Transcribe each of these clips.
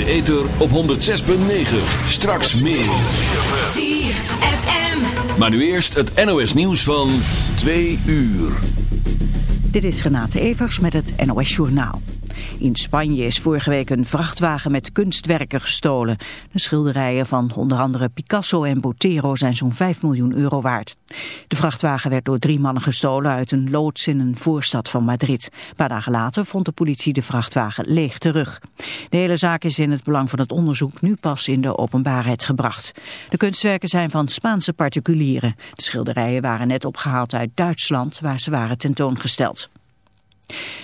de ether op 106.9. Straks meer. ZFM. Maar nu eerst het NOS nieuws van 2 uur. Dit is Renate Evers met het NOS Journaal. In Spanje is vorige week een vrachtwagen met kunstwerken gestolen. De schilderijen van onder andere Picasso en Botero zijn zo'n 5 miljoen euro waard. De vrachtwagen werd door drie mannen gestolen uit een loods in een voorstad van Madrid. Een paar dagen later vond de politie de vrachtwagen leeg terug. De hele zaak is in het belang van het onderzoek nu pas in de openbaarheid gebracht. De kunstwerken zijn van Spaanse particulieren. De schilderijen waren net opgehaald uit Duitsland waar ze waren tentoongesteld.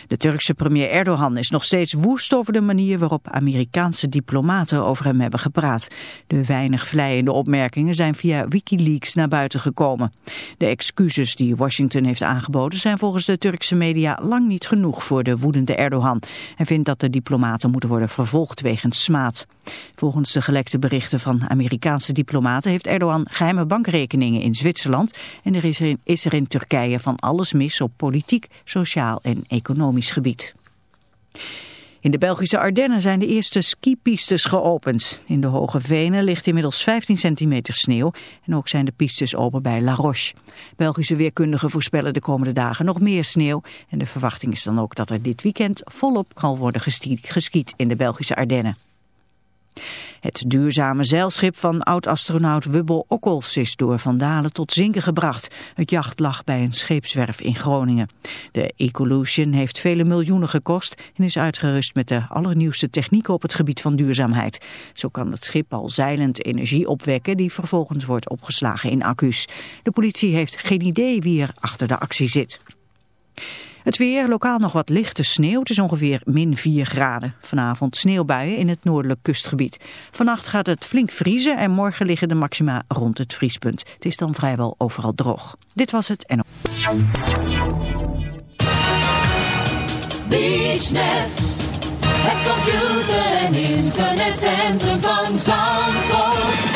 De Turkse premier Erdogan is nog steeds woest over de manier waarop Amerikaanse diplomaten over hem hebben gepraat. De weinig vleiende opmerkingen zijn via Wikileaks naar buiten gekomen. De excuses die Washington heeft aangeboden zijn volgens de Turkse media lang niet genoeg voor de woedende Erdogan. Hij vindt dat de diplomaten moeten worden vervolgd wegens smaad. Volgens de gelekte berichten van Amerikaanse diplomaten heeft Erdogan geheime bankrekeningen in Zwitserland en er is er in, Turkije van alles mis op politiek, sociaal en economisch gebied. In de Belgische Ardennen zijn de eerste skipistes geopend. In de Hoge Venen ligt inmiddels 15 centimeter sneeuw en ook zijn de pistes open bij La Roche. Belgische weerkundigen voorspellen de komende dagen nog meer sneeuw en de verwachting is dan ook dat er dit weekend volop kan worden geskiet in de Belgische Ardennen. Het duurzame zeilschip van oud-astronaut Wubbel Okkels is door vandalen tot zinken gebracht. Het jacht lag bij een scheepswerf in Groningen. De Ecolution heeft vele miljoenen gekost en is uitgerust met de allernieuwste technieken op het gebied van duurzaamheid. Zo kan het schip al zeilend energie opwekken die vervolgens wordt opgeslagen in accu's. De politie heeft geen idee wie er achter de actie zit. Het weer, lokaal nog wat lichte sneeuw. Het is ongeveer min 4 graden. Vanavond sneeuwbuien in het noordelijk kustgebied. Vannacht gaat het flink vriezen en morgen liggen de maxima rond het vriespunt. Het is dan vrijwel overal droog. Dit was het en... BeachNet. Het computer- en internetcentrum van Zandvoort.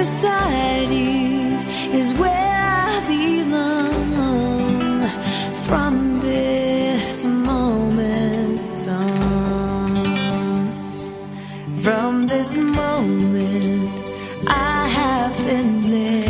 beside you is where I belong from this moment on. From this moment, I have been blessed.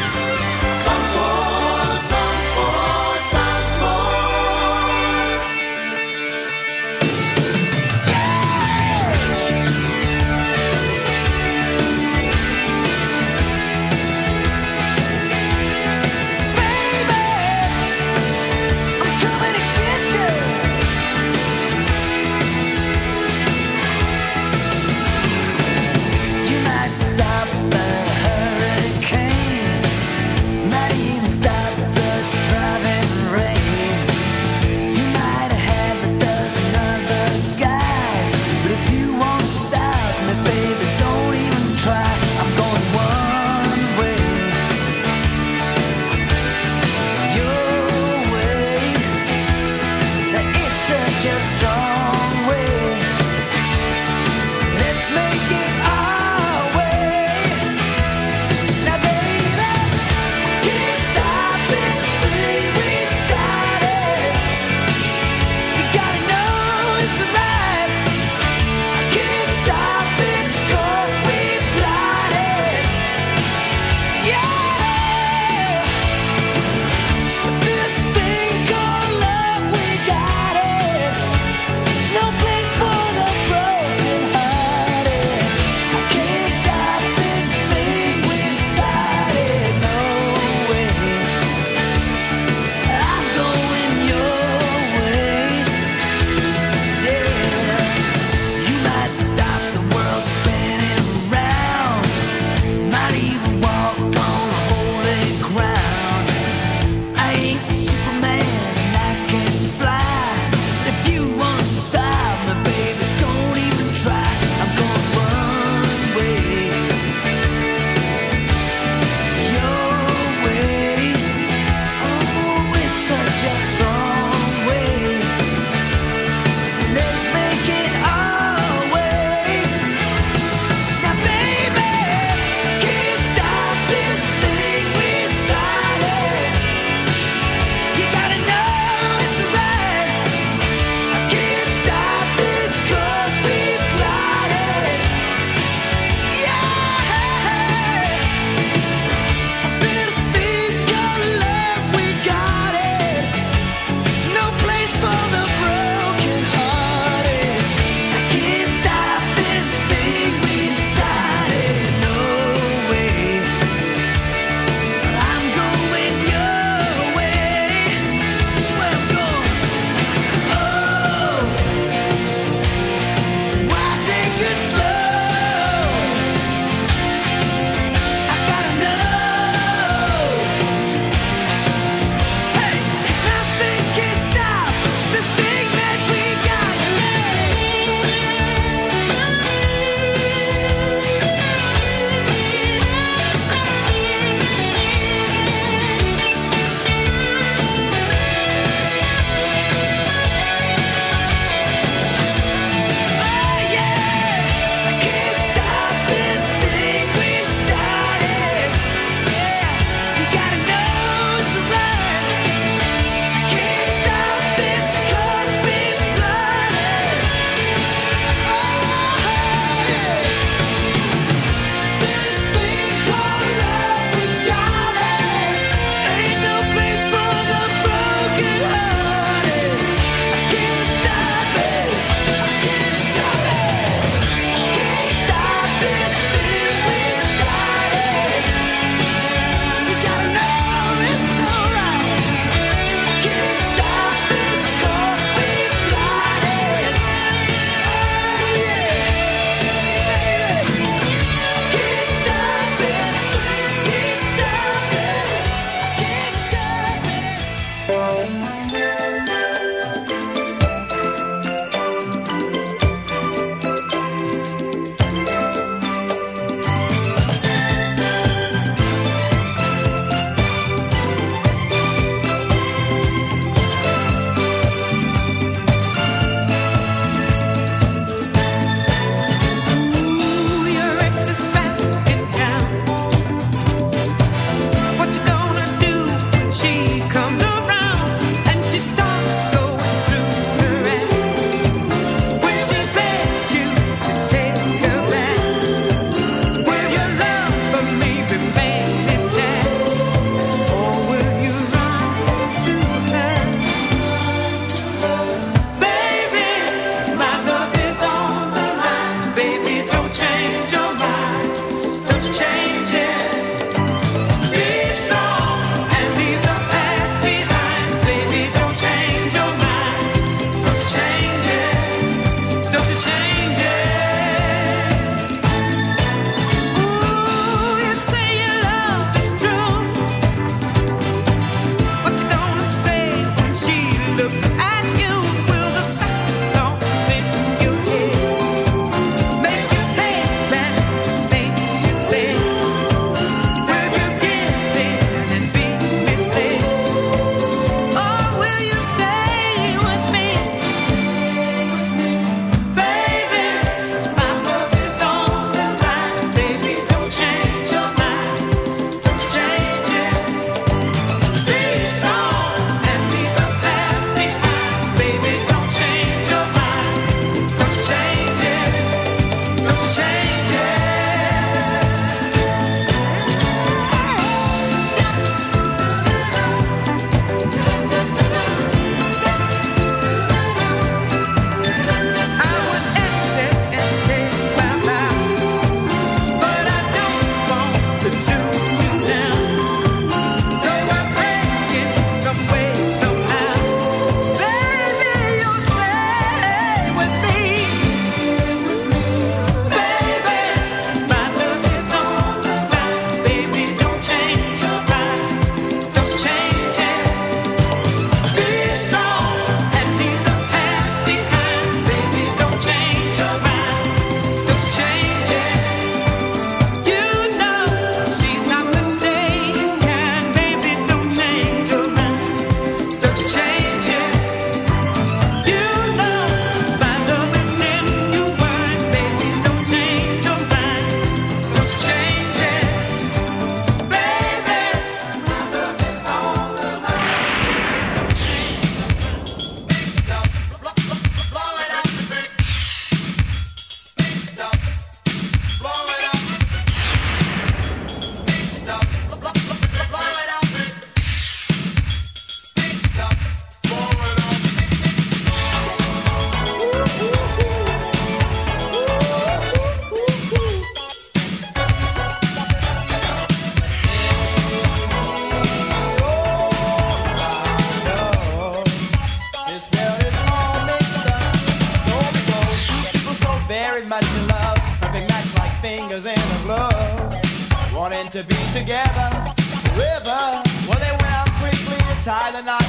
island.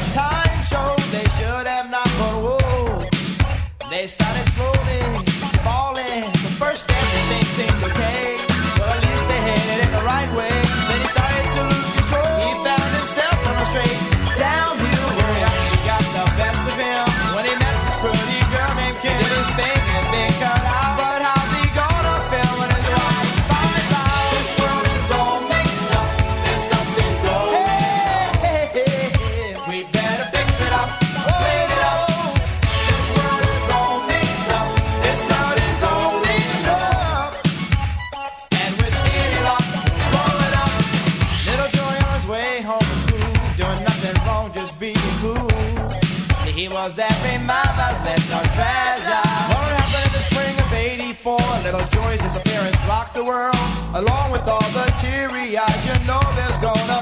the world, along with all the teary eyes. You know there's gonna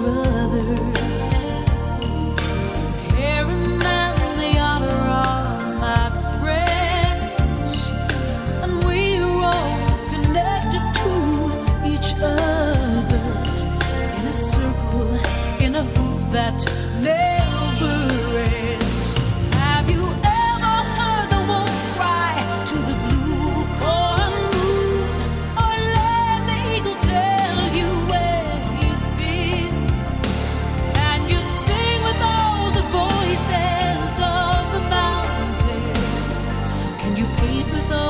brother. you paid with all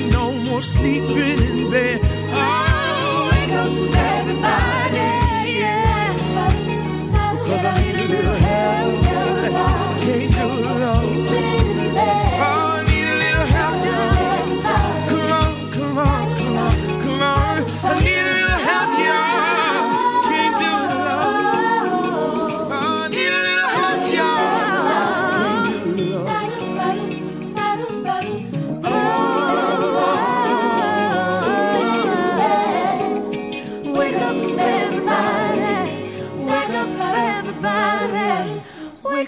No more sleeping in bed. Oh, wake up, everybody. Yeah. Because I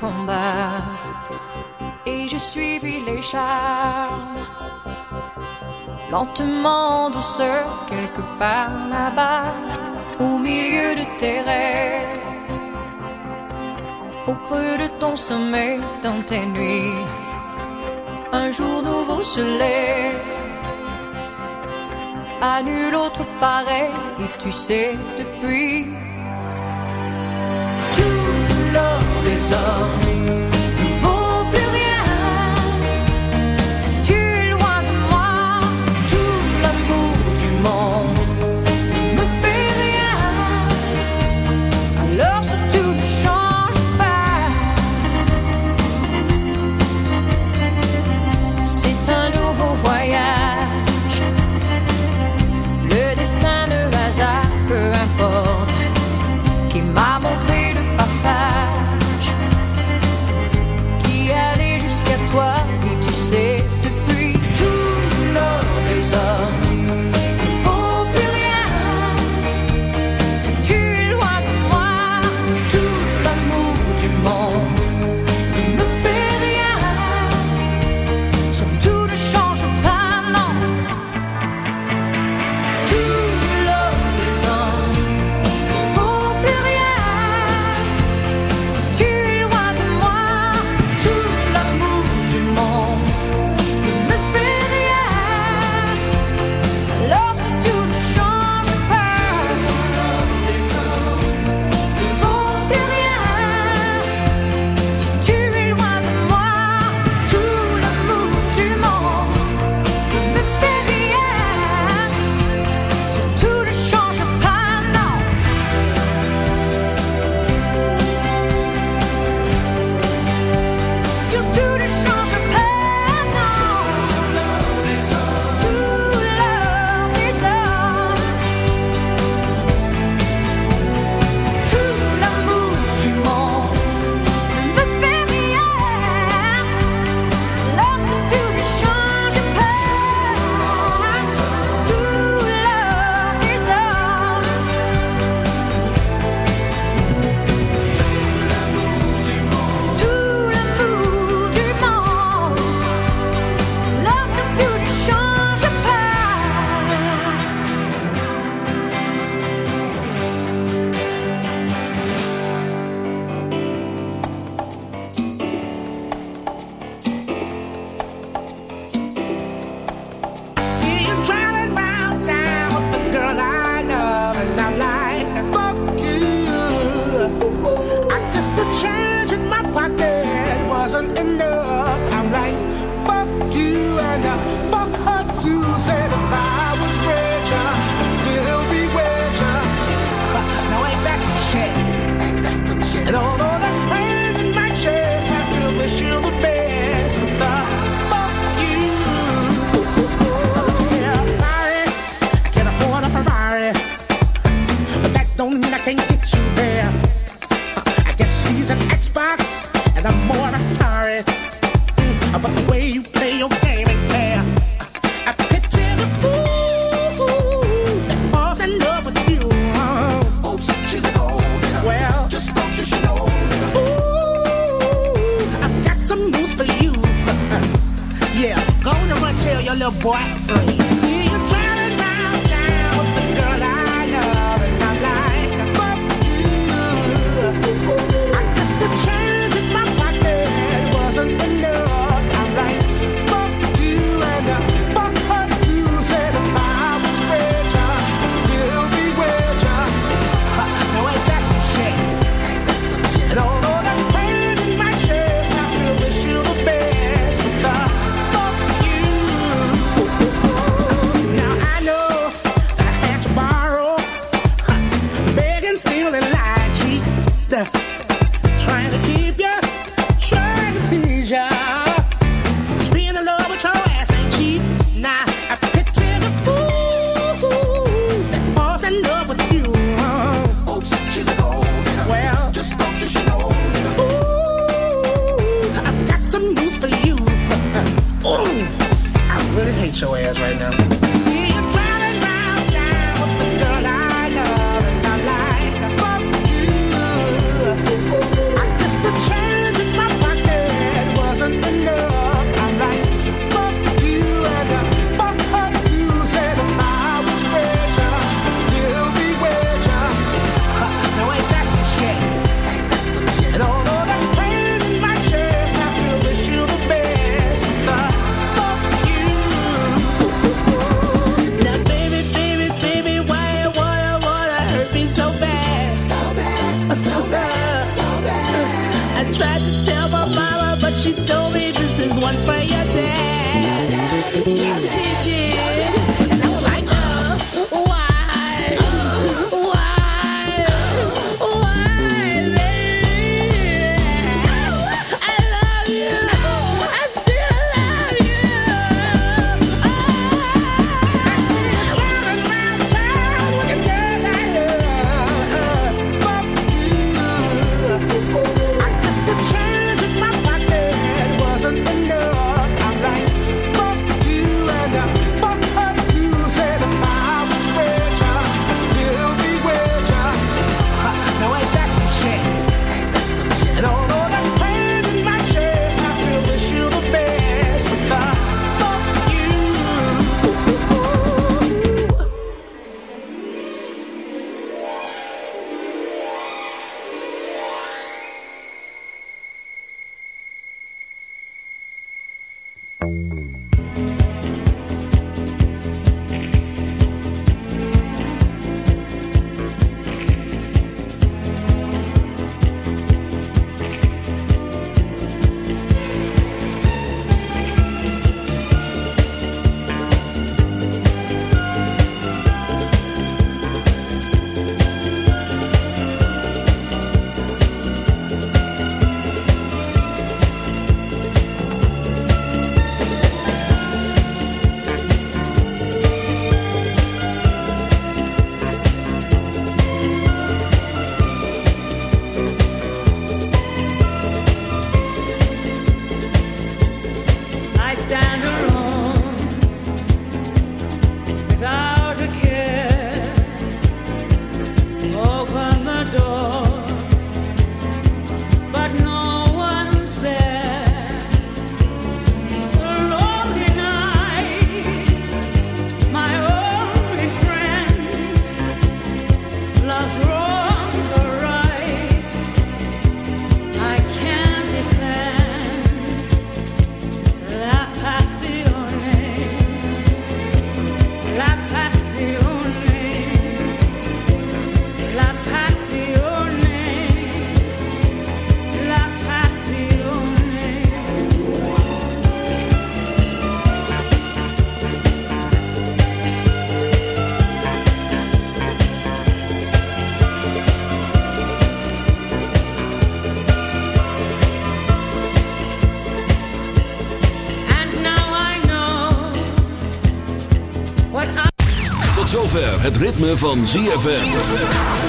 combat. Et je suivis les charmes. Lentement, en douceur, quelque part là-bas, au milieu de tes rêves. Au creux de ton sommeil, dans tes nuits, un jour nouveau se lève. À nul autre pareil, et tu sais depuis Some. Het ritme van ZFM.